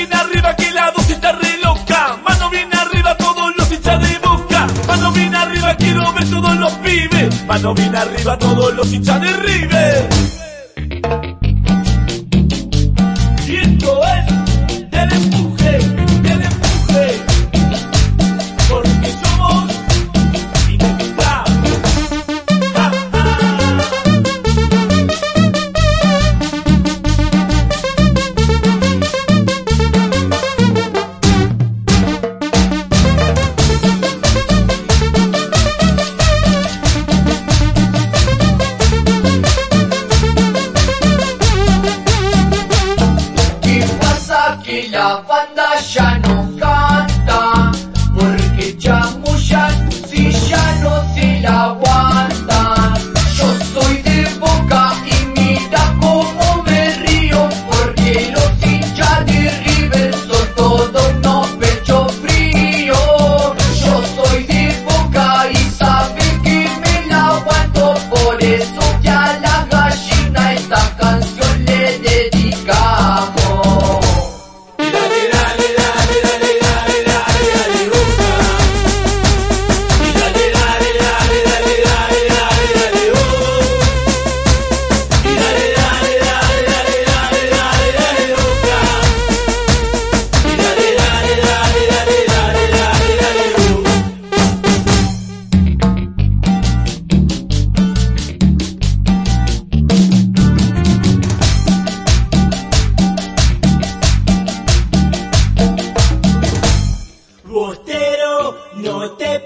bien arriba que la dosis está re loca. Mano bien arriba todos los hinchas de boca. Mano bien arriba quiero ver todos los pibes. Mano bien arriba todos los hinchas de River. Y esto es... banda ya no canta, porque chamullan si ya no se la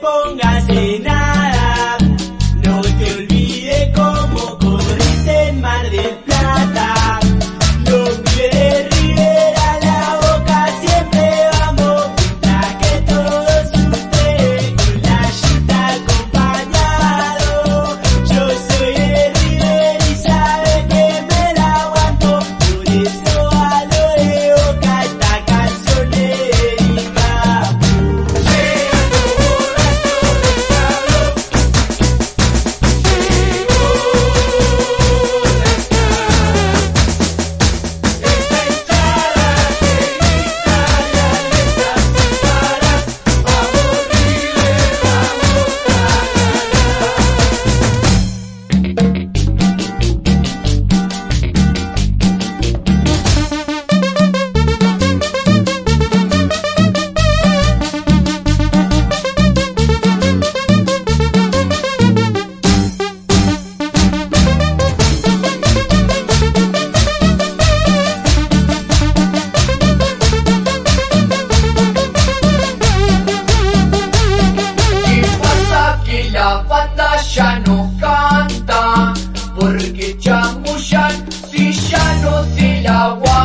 pongas en nada. your wall.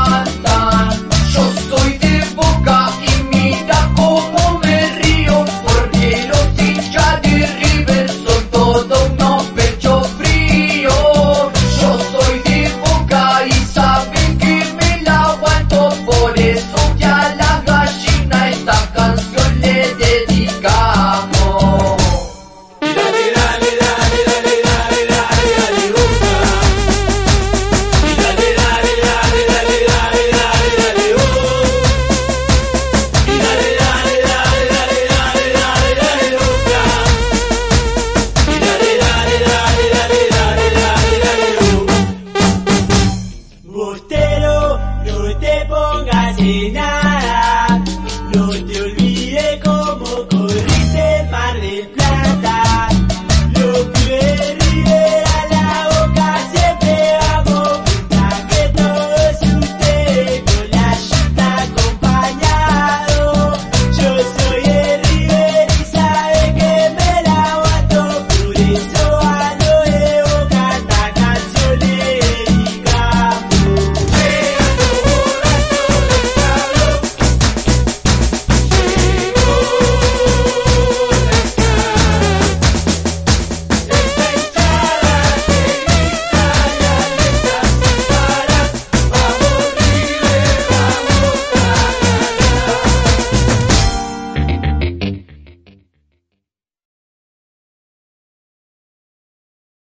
now.